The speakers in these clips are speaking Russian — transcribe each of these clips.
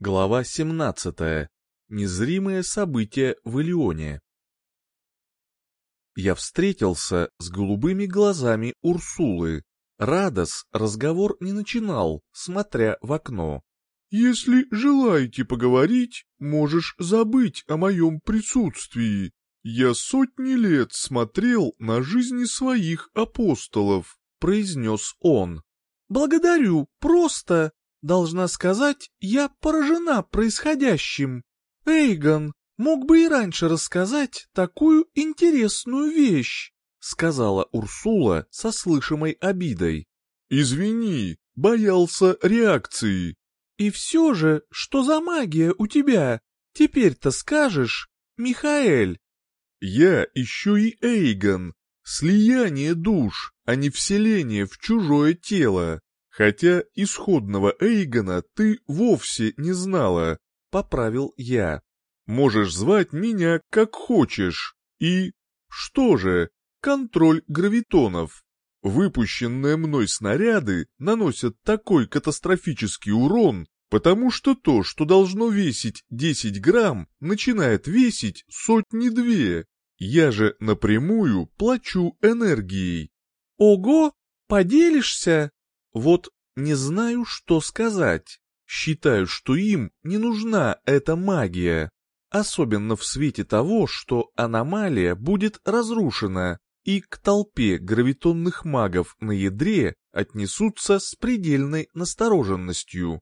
Глава 17. Незримые события в Илионе. Я встретился с голубыми глазами Урсулы. Радос разговор не начинал, смотря в окно. «Если желаете поговорить, можешь забыть о моем присутствии. Я сотни лет смотрел на жизни своих апостолов», — произнес он. «Благодарю, просто Должна сказать, я поражена происходящим. Эйгон, мог бы и раньше рассказать такую интересную вещь, сказала Урсула со слышимой обидой. Извини, боялся реакции. И все же, что за магия у тебя? Теперь-то скажешь, Михаэль. Я еще и Эйгон. Слияние душ, а не вселение в чужое тело. Хотя исходного Эйгона ты вовсе не знала, поправил я. Можешь звать меня как хочешь. И... Что же, контроль гравитонов. Выпущенные мной снаряды наносят такой катастрофический урон, потому что то, что должно весить 10 грамм, начинает весить сотни-две. Я же напрямую плачу энергией. Ого, поделишься? Вот не знаю, что сказать. Считаю, что им не нужна эта магия. Особенно в свете того, что аномалия будет разрушена, и к толпе гравитонных магов на ядре отнесутся с предельной настороженностью.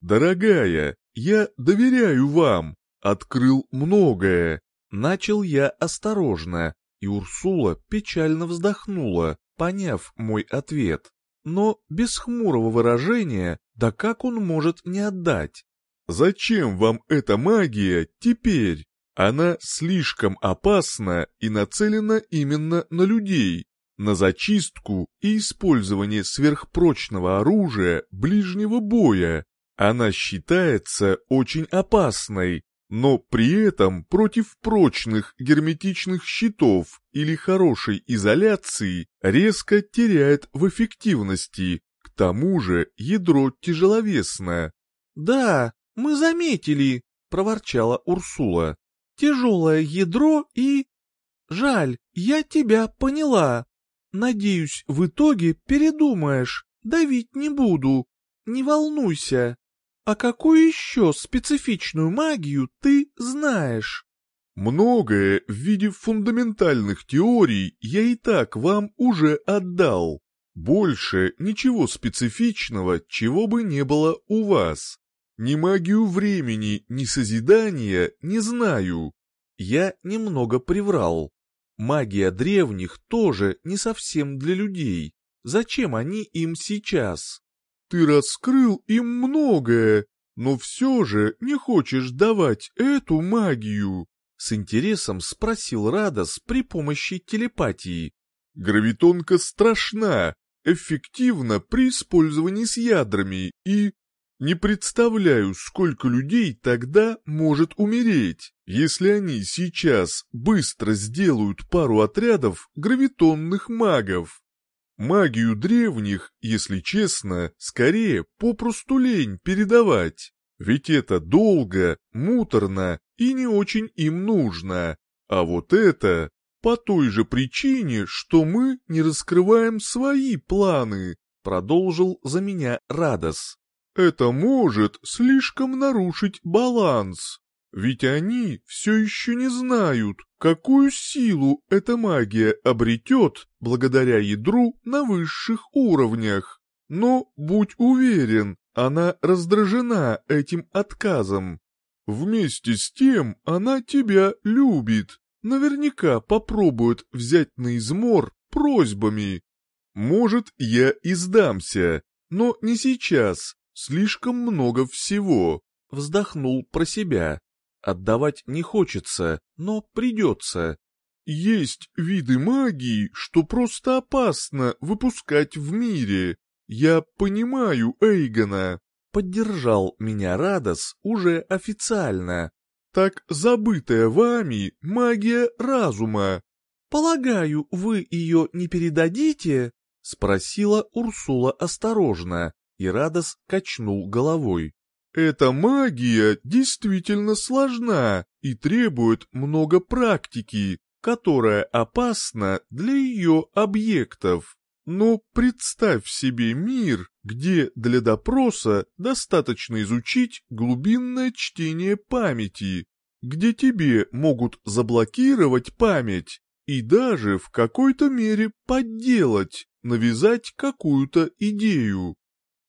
«Дорогая, я доверяю вам, открыл многое», — начал я осторожно, и Урсула печально вздохнула, поняв мой ответ но без хмурого выражения, да как он может не отдать? «Зачем вам эта магия теперь? Она слишком опасна и нацелена именно на людей, на зачистку и использование сверхпрочного оружия ближнего боя. Она считается очень опасной, но при этом против прочных герметичных щитов или хорошей изоляции резко теряет в эффективности. К тому же ядро тяжеловесное. «Да, мы заметили», — проворчала Урсула. «Тяжелое ядро и...» «Жаль, я тебя поняла. Надеюсь, в итоге передумаешь, давить не буду. Не волнуйся». «А какую еще специфичную магию ты знаешь?» «Многое в виде фундаментальных теорий я и так вам уже отдал. Больше ничего специфичного, чего бы не было у вас. Ни магию времени, ни созидания не знаю». Я немного приврал. Магия древних тоже не совсем для людей. Зачем они им сейчас? Ты раскрыл им многое, но все же не хочешь давать эту магию?» С интересом спросил Радос при помощи телепатии. «Гравитонка страшна, эффективна при использовании с ядрами и... Не представляю, сколько людей тогда может умереть, если они сейчас быстро сделают пару отрядов гравитонных магов. Магию древних, если честно, скорее попросту лень передавать. Ведь это долго, муторно и не очень им нужно. А вот это по той же причине, что мы не раскрываем свои планы, продолжил за меня Радос. Это может слишком нарушить баланс. Ведь они все еще не знают, какую силу эта магия обретет благодаря ядру на высших уровнях. Но, будь уверен, она раздражена этим отказом. Вместе с тем она тебя любит. Наверняка попробует взять на измор просьбами. Может, я и сдамся, но не сейчас, слишком много всего. Вздохнул про себя. Отдавать не хочется, но придется. Есть виды магии, что просто опасно выпускать в мире. Я понимаю Эйгона. Поддержал меня Радос уже официально. Так забытая вами магия разума. Полагаю, вы ее не передадите? Спросила Урсула осторожно, и Радос качнул головой. Эта магия действительно сложна и требует много практики, которая опасна для ее объектов. Но представь себе мир, где для допроса достаточно изучить глубинное чтение памяти, где тебе могут заблокировать память и даже в какой-то мере подделать, навязать какую-то идею.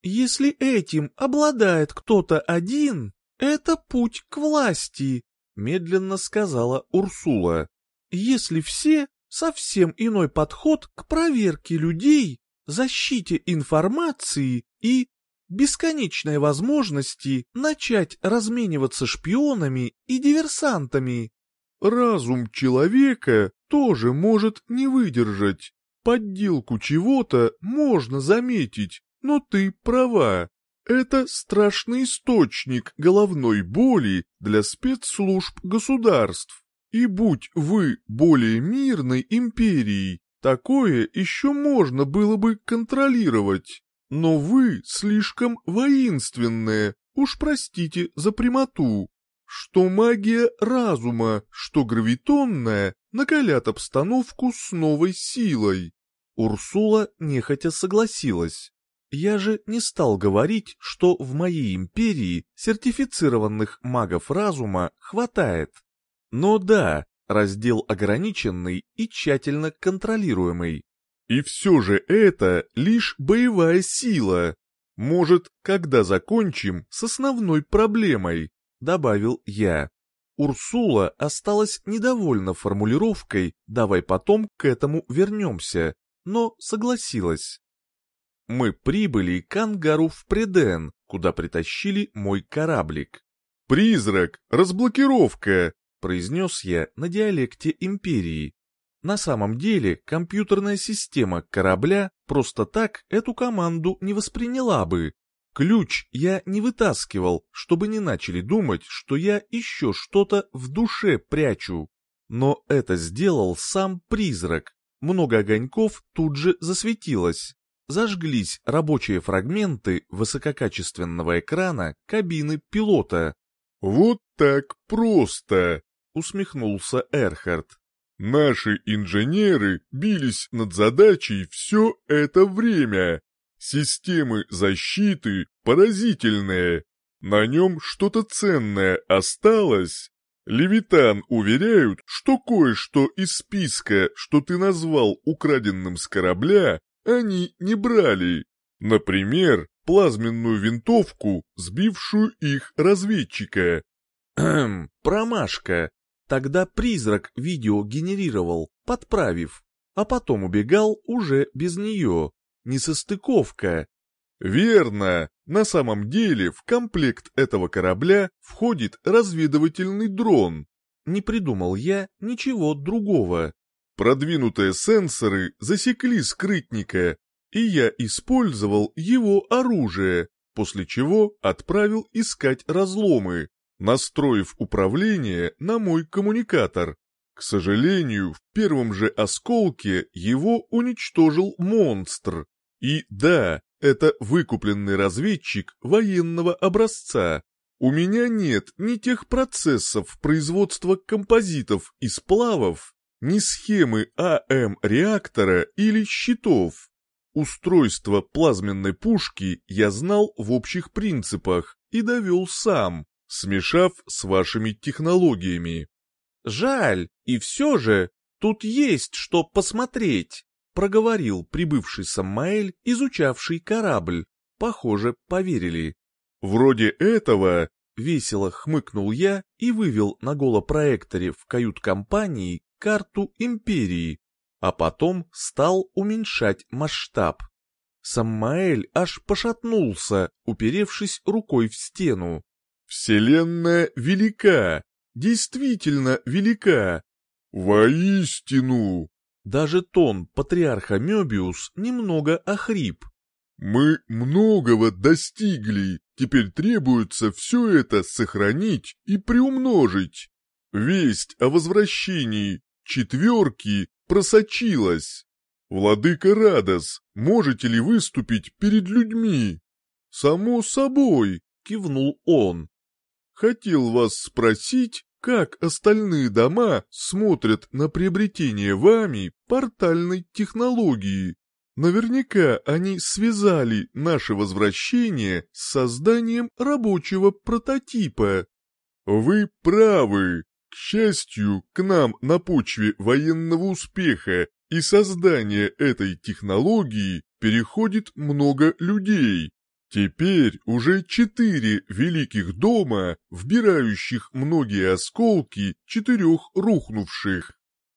Если этим обладает кто-то один, это путь к власти, медленно сказала Урсула. Если все совсем иной подход к проверке людей, защите информации и бесконечной возможности начать размениваться шпионами и диверсантами. Разум человека тоже может не выдержать. Подделку чего-то можно заметить, но ты права. Это страшный источник головной боли для спецслужб государств. И будь вы более мирной империей, такое еще можно было бы контролировать. Но вы слишком воинственные, уж простите за прямоту. Что магия разума, что гравитонная, накалят обстановку с новой силой. Урсула нехотя согласилась. Я же не стал говорить, что в моей империи сертифицированных магов разума хватает. Но да, раздел ограниченный и тщательно контролируемый. И все же это лишь боевая сила. Может, когда закончим с основной проблемой, добавил я. Урсула осталась недовольна формулировкой «давай потом к этому вернемся», но согласилась. Мы прибыли к ангару в Преден, куда притащили мой кораблик. «Призрак! Разблокировка!» произнес я на диалекте империи. На самом деле компьютерная система корабля просто так эту команду не восприняла бы. Ключ я не вытаскивал, чтобы не начали думать, что я еще что-то в душе прячу. Но это сделал сам призрак. Много огоньков тут же засветилось. Зажглись рабочие фрагменты высококачественного экрана кабины пилота. «Вот так просто!» усмехнулся Эрхард. Наши инженеры бились над задачей все это время. Системы защиты поразительные. На нем что-то ценное осталось. Левитан уверяют, что кое-что из списка, что ты назвал украденным с корабля, они не брали. Например, плазменную винтовку, сбившую их разведчика. Эм, промашка. Тогда призрак видео генерировал, подправив, а потом убегал уже без нее. Несостыковка. Верно. На самом деле в комплект этого корабля входит разведывательный дрон. Не придумал я ничего другого. Продвинутые сенсоры засекли скрытника, и я использовал его оружие, после чего отправил искать разломы настроив управление на мой коммуникатор. К сожалению, в первом же осколке его уничтожил монстр. И да, это выкупленный разведчик военного образца. У меня нет ни тех процессов производства композитов и сплавов, ни схемы АМ-реактора или щитов. Устройство плазменной пушки я знал в общих принципах и довел сам смешав с вашими технологиями. Жаль, и все же, тут есть что посмотреть, проговорил прибывший Самаэль, изучавший корабль. Похоже, поверили. Вроде этого, весело хмыкнул я и вывел на голопроекторе в кают-компании карту империи, а потом стал уменьшать масштаб. Самаэль аж пошатнулся, уперевшись рукой в стену. Вселенная велика, действительно велика. Воистину. Даже тон патриарха Мёбиус немного охрип. Мы многого достигли, теперь требуется все это сохранить и приумножить. Весть о возвращении четверки просочилась. Владыка Радос, можете ли выступить перед людьми? Само собой, кивнул он. Хотел вас спросить, как остальные дома смотрят на приобретение вами портальной технологии. Наверняка они связали наше возвращение с созданием рабочего прототипа. Вы правы. К счастью, к нам на почве военного успеха и создания этой технологии переходит много людей. Теперь уже четыре великих дома, вбирающих многие осколки четырех рухнувших.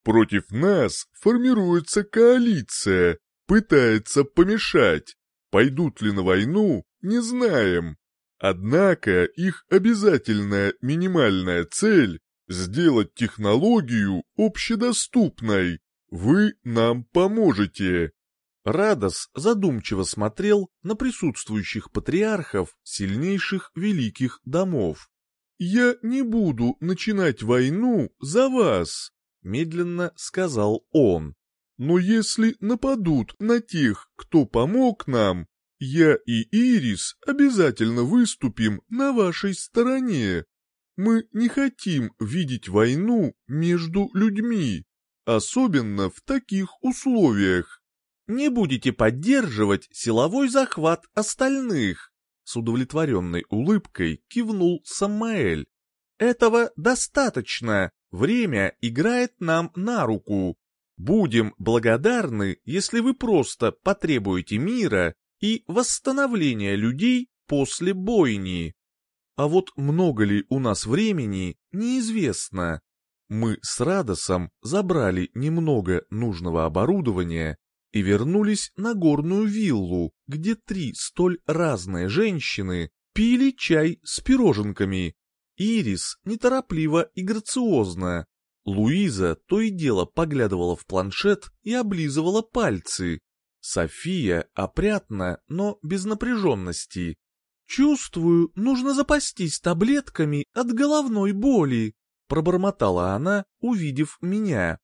Против нас формируется коалиция, пытается помешать. Пойдут ли на войну, не знаем. Однако их обязательная минимальная цель – сделать технологию общедоступной. Вы нам поможете. Радос задумчиво смотрел на присутствующих патриархов сильнейших великих домов. «Я не буду начинать войну за вас», — медленно сказал он. «Но если нападут на тех, кто помог нам, я и Ирис обязательно выступим на вашей стороне. Мы не хотим видеть войну между людьми, особенно в таких условиях не будете поддерживать силовой захват остальных?» С удовлетворенной улыбкой кивнул Самаэль. «Этого достаточно. Время играет нам на руку. Будем благодарны, если вы просто потребуете мира и восстановления людей после бойни. А вот много ли у нас времени, неизвестно. Мы с Радосом забрали немного нужного оборудования и вернулись на горную виллу, где три столь разные женщины пили чай с пироженками. Ирис неторопливо и грациозно. Луиза то и дело поглядывала в планшет и облизывала пальцы. София опрятно, но без напряженности. «Чувствую, нужно запастись таблетками от головной боли», пробормотала она, увидев меня.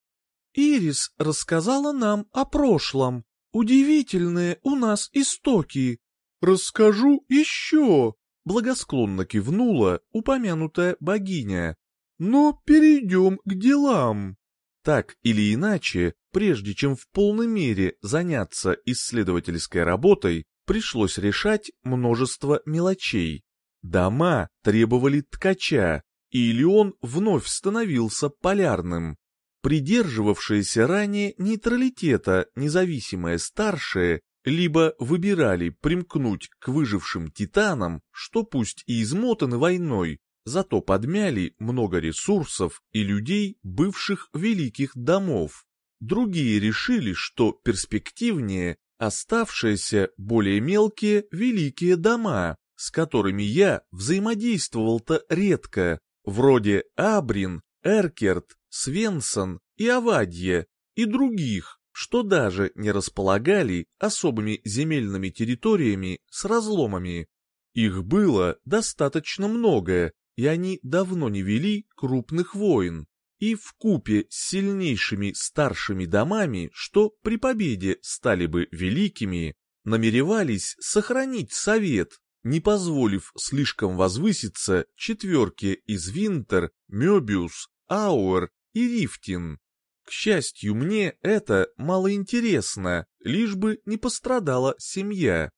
Ирис рассказала нам о прошлом. Удивительные у нас истоки. Расскажу еще, благосклонно кивнула упомянутая богиня. Но перейдем к делам. Так или иначе, прежде чем в полной мере заняться исследовательской работой, пришлось решать множество мелочей. Дома требовали ткача, или он вновь становился полярным придерживавшиеся ранее нейтралитета независимые старшие либо выбирали примкнуть к выжившим титанам, что пусть и измотаны войной, зато подмяли много ресурсов и людей бывших великих домов. Другие решили, что перспективнее оставшиеся более мелкие великие дома, с которыми я взаимодействовал-то редко, вроде Абрин, Эркерт Свенсон и Авадье и других, что даже не располагали особыми земельными территориями с разломами. Их было достаточно много, и они давно не вели крупных войн, и в купе с сильнейшими старшими домами, что при победе стали бы великими, намеревались сохранить совет, не позволив слишком возвыситься четверке из Винтер, Мёбиус, Ауэр и Рифтин. К счастью, мне это малоинтересно, лишь бы не пострадала семья.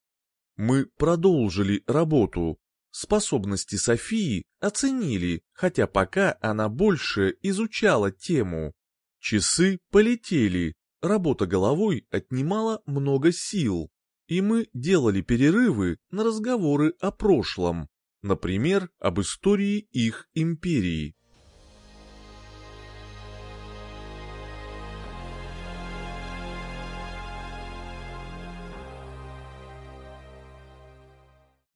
Мы продолжили работу. Способности Софии оценили, хотя пока она больше изучала тему. Часы полетели, работа головой отнимала много сил, и мы делали перерывы на разговоры о прошлом, например, об истории их империи.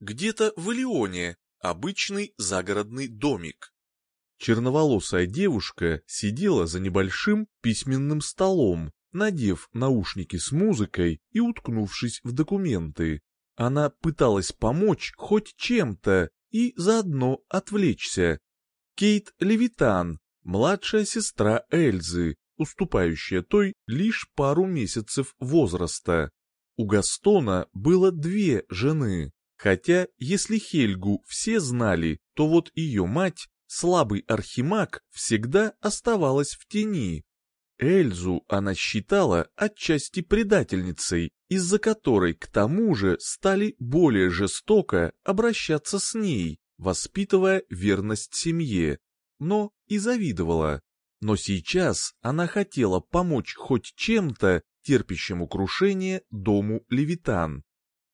где-то в Илионе, обычный загородный домик. Черноволосая девушка сидела за небольшим письменным столом, надев наушники с музыкой и уткнувшись в документы. Она пыталась помочь хоть чем-то и заодно отвлечься. Кейт Левитан, младшая сестра Эльзы, уступающая той лишь пару месяцев возраста. У Гастона было две жены, Хотя, если Хельгу все знали, то вот ее мать, слабый архимаг, всегда оставалась в тени. Эльзу она считала отчасти предательницей, из-за которой к тому же стали более жестоко обращаться с ней, воспитывая верность семье, но и завидовала. Но сейчас она хотела помочь хоть чем-то терпящему крушение дому Левитан.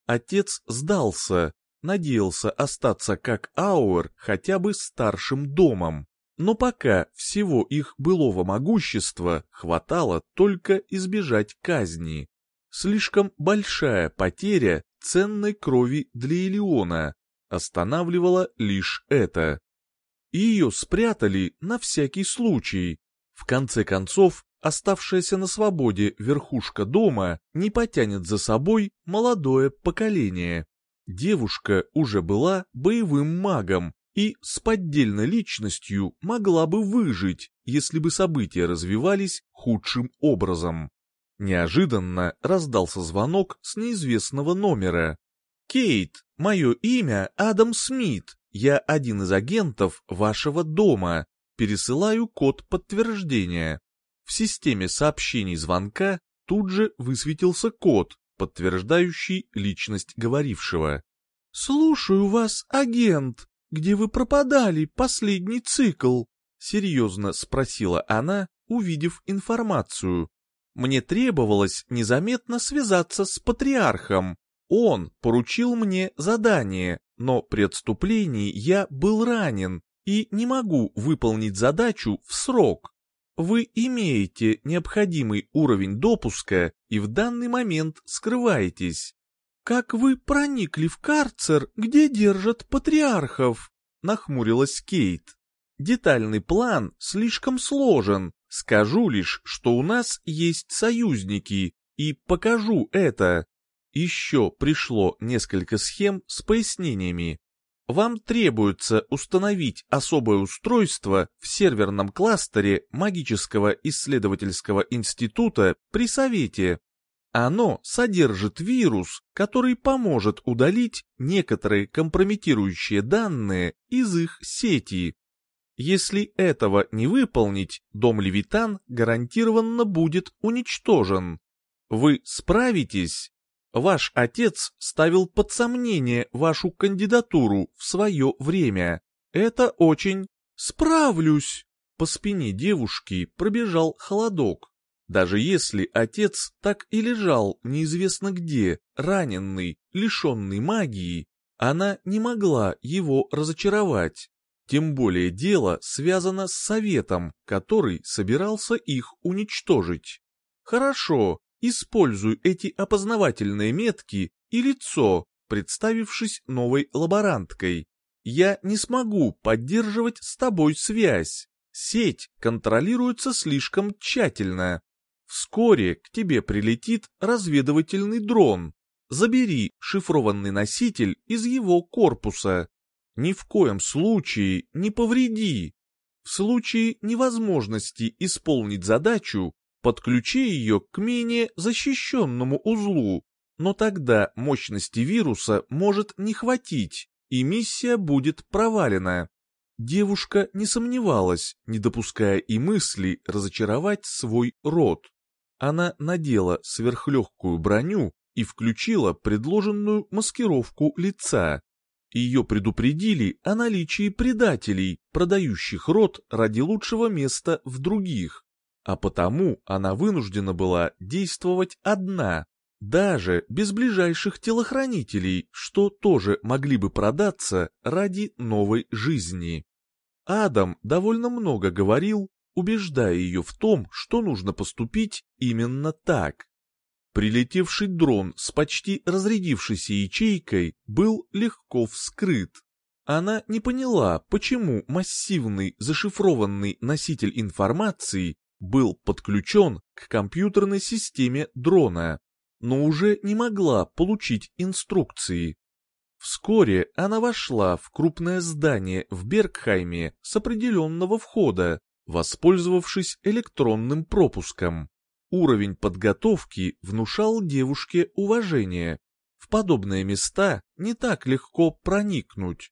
Отец сдался, надеялся остаться как Ауэр хотя бы старшим домом. Но пока всего их былого могущества хватало только избежать казни. Слишком большая потеря ценной крови для Илиона останавливала лишь это. Ее спрятали на всякий случай. В конце концов, оставшаяся на свободе верхушка дома не потянет за собой молодое поколение. Девушка уже была боевым магом и с поддельной личностью могла бы выжить, если бы события развивались худшим образом. Неожиданно раздался звонок с неизвестного номера. «Кейт, мое имя Адам Смит, я один из агентов вашего дома, пересылаю код подтверждения». В системе сообщений звонка тут же высветился код, подтверждающий личность говорившего. «Слушаю вас, агент. Где вы пропадали последний цикл?» — серьезно спросила она, увидев информацию. «Мне требовалось незаметно связаться с патриархом. Он поручил мне задание, но при отступлении я был ранен и не могу выполнить задачу в срок. Вы имеете необходимый уровень допуска и в данный момент скрываетесь. Как вы проникли в карцер, где держат патриархов? Нахмурилась Кейт. Детальный план слишком сложен. Скажу лишь, что у нас есть союзники, и покажу это. Еще пришло несколько схем с пояснениями. Вам требуется установить особое устройство в серверном кластере Магического исследовательского института при Совете. Оно содержит вирус, который поможет удалить некоторые компрометирующие данные из их сети. Если этого не выполнить, дом Левитан гарантированно будет уничтожен. Вы справитесь? Ваш отец ставил под сомнение вашу кандидатуру в свое время. Это очень... Справлюсь!» По спине девушки пробежал холодок. Даже если отец так и лежал неизвестно где, раненный, лишенный магии, она не могла его разочаровать. Тем более дело связано с советом, который собирался их уничтожить. Хорошо, Используй эти опознавательные метки и лицо, представившись новой лаборанткой. Я не смогу поддерживать с тобой связь. Сеть контролируется слишком тщательно. Вскоре к тебе прилетит разведывательный дрон. Забери шифрованный носитель из его корпуса. Ни в коем случае не повреди. В случае невозможности исполнить задачу, Подключи ее к менее защищенному узлу, но тогда мощности вируса может не хватить, и миссия будет провалена. Девушка не сомневалась, не допуская и мысли разочаровать свой род. Она надела сверхлегкую броню и включила предложенную маскировку лица. Ее предупредили о наличии предателей, продающих род ради лучшего места в других а потому она вынуждена была действовать одна, даже без ближайших телохранителей, что тоже могли бы продаться ради новой жизни. Адам довольно много говорил, убеждая ее в том, что нужно поступить именно так. Прилетевший дрон с почти разрядившейся ячейкой был легко вскрыт. Она не поняла, почему массивный зашифрованный носитель информации был подключен к компьютерной системе дрона, но уже не могла получить инструкции. Вскоре она вошла в крупное здание в Бергхайме с определенного входа, воспользовавшись электронным пропуском. Уровень подготовки внушал девушке уважение. В подобные места не так легко проникнуть.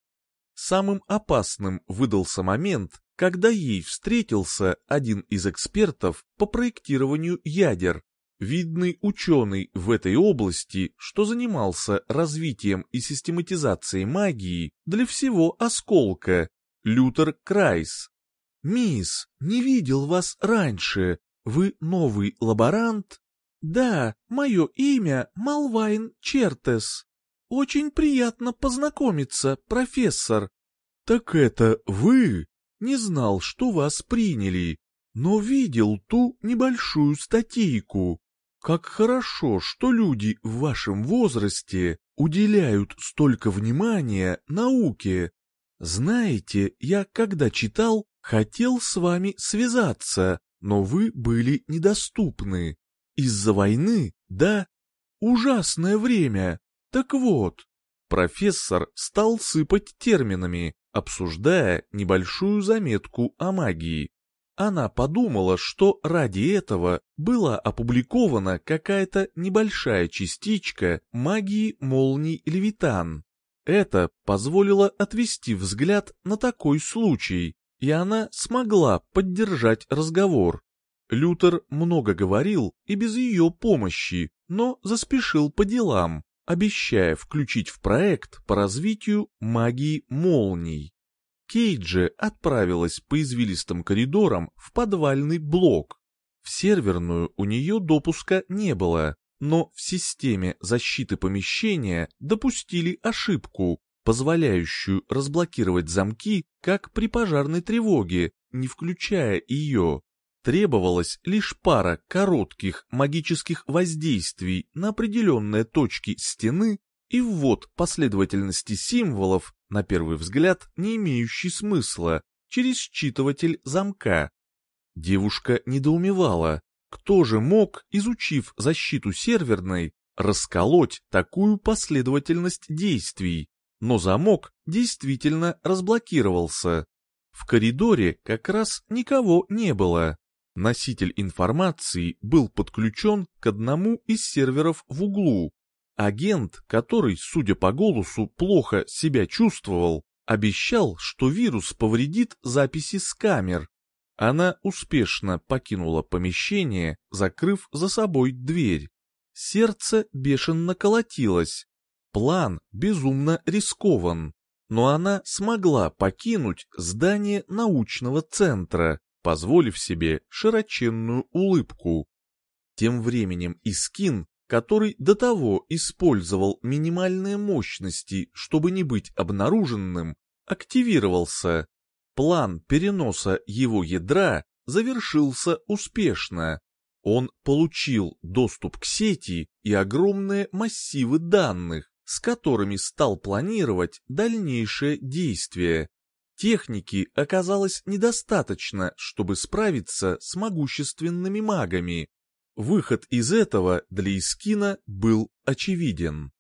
Самым опасным выдался момент, когда ей встретился один из экспертов по проектированию ядер, видный ученый в этой области, что занимался развитием и систематизацией магии для всего осколка, Лютер Крайс. «Мисс, не видел вас раньше. Вы новый лаборант?» «Да, мое имя Малвайн Чертес. Очень приятно познакомиться, профессор». «Так это вы?» «Не знал, что вас приняли, но видел ту небольшую статейку. Как хорошо, что люди в вашем возрасте уделяют столько внимания науке. Знаете, я когда читал, хотел с вами связаться, но вы были недоступны. Из-за войны, да? Ужасное время. Так вот, профессор стал сыпать терминами, обсуждая небольшую заметку о магии. Она подумала, что ради этого была опубликована какая-то небольшая частичка магии молний Левитан. Это позволило отвести взгляд на такой случай, и она смогла поддержать разговор. Лютер много говорил и без ее помощи, но заспешил по делам, обещая включить в проект по развитию магии молний. Кейджи отправилась по извилистым коридорам в подвальный блок. В серверную у нее допуска не было, но в системе защиты помещения допустили ошибку, позволяющую разблокировать замки, как при пожарной тревоге, не включая ее. Требовалась лишь пара коротких магических воздействий на определенные точки стены и ввод последовательности символов, на первый взгляд не имеющий смысла, через считыватель замка. Девушка недоумевала, кто же мог, изучив защиту серверной, расколоть такую последовательность действий, но замок действительно разблокировался. В коридоре как раз никого не было. Носитель информации был подключен к одному из серверов в углу. Агент, который, судя по голосу, плохо себя чувствовал, обещал, что вирус повредит записи с камер. Она успешно покинула помещение, закрыв за собой дверь. Сердце бешено колотилось. План безумно рискован, но она смогла покинуть здание научного центра, позволив себе широченную улыбку. Тем временем Искин, который до того использовал минимальные мощности, чтобы не быть обнаруженным, активировался. План переноса его ядра завершился успешно. Он получил доступ к сети и огромные массивы данных, с которыми стал планировать дальнейшее действие. Техники оказалось недостаточно, чтобы справиться с могущественными магами. Выход из этого для Искина был очевиден.